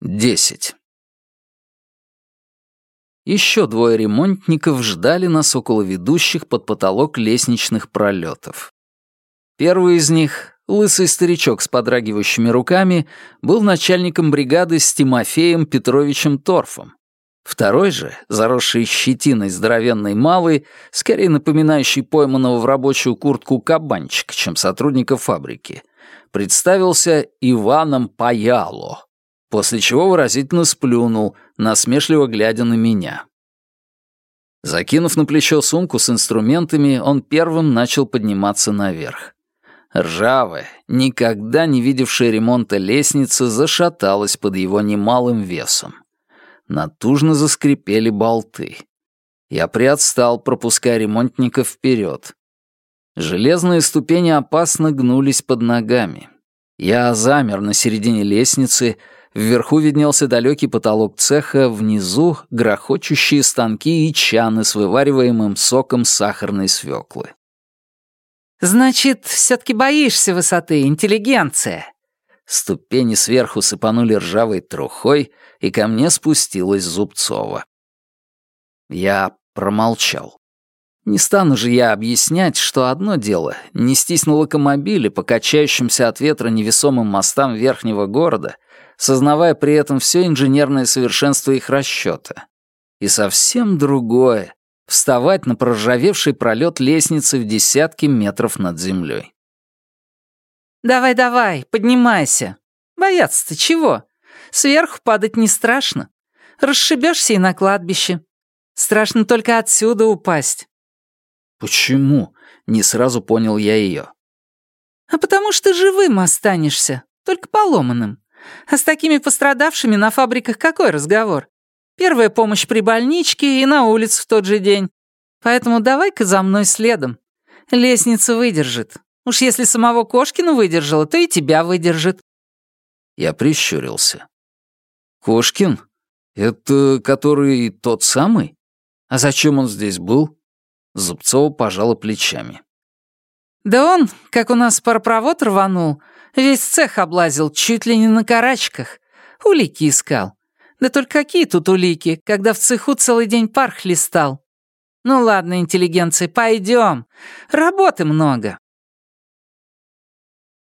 Десять. Еще двое ремонтников ждали нас около ведущих под потолок лестничных пролетов. Первый из них, лысый старичок с подрагивающими руками, был начальником бригады с Тимофеем Петровичем Торфом. Второй же, заросший щетиной здоровенный малый, скорее напоминающий пойманного в рабочую куртку кабанчика, чем сотрудника фабрики, представился Иваном Паяло после чего выразительно сплюнул, насмешливо глядя на меня. Закинув на плечо сумку с инструментами, он первым начал подниматься наверх. Ржавая, никогда не видевшая ремонта лестница зашаталась под его немалым весом. Натужно заскрипели болты. Я приотстал, пропуская ремонтников вперед. Железные ступени опасно гнулись под ногами. Я замер на середине лестницы, Вверху виднелся далекий потолок цеха, внизу — грохочущие станки и чаны с вывариваемым соком сахарной свеклы. «Значит, все-таки боишься высоты, интеллигенция?» Ступени сверху сыпанули ржавой трухой, и ко мне спустилась Зубцова. Я промолчал. Не стану же я объяснять, что одно дело — нестись на локомобиле по качающимся от ветра невесомым мостам верхнего города — сознавая при этом все инженерное совершенство их расчета. И совсем другое — вставать на проржавевший пролет лестницы в десятки метров над землей. «Давай-давай, поднимайся. Бояться-то чего? Сверху падать не страшно. Расшибешься и на кладбище. Страшно только отсюда упасть». «Почему?» — не сразу понял я ее. «А потому что живым останешься, только поломанным. А с такими пострадавшими на фабриках какой разговор? Первая помощь при больничке и на улицу в тот же день. Поэтому давай-ка за мной следом. Лестница выдержит. Уж если самого Кошкина выдержала, то и тебя выдержит». Я прищурился. «Кошкин? Это который тот самый? А зачем он здесь был?» Зубцова пожала плечами. «Да он, как у нас паропровод рванул, Весь цех облазил чуть ли не на карачках. Улики искал. Да только какие тут улики, когда в цеху целый день пар хлестал? Ну ладно, интеллигенция, пойдем. Работы много.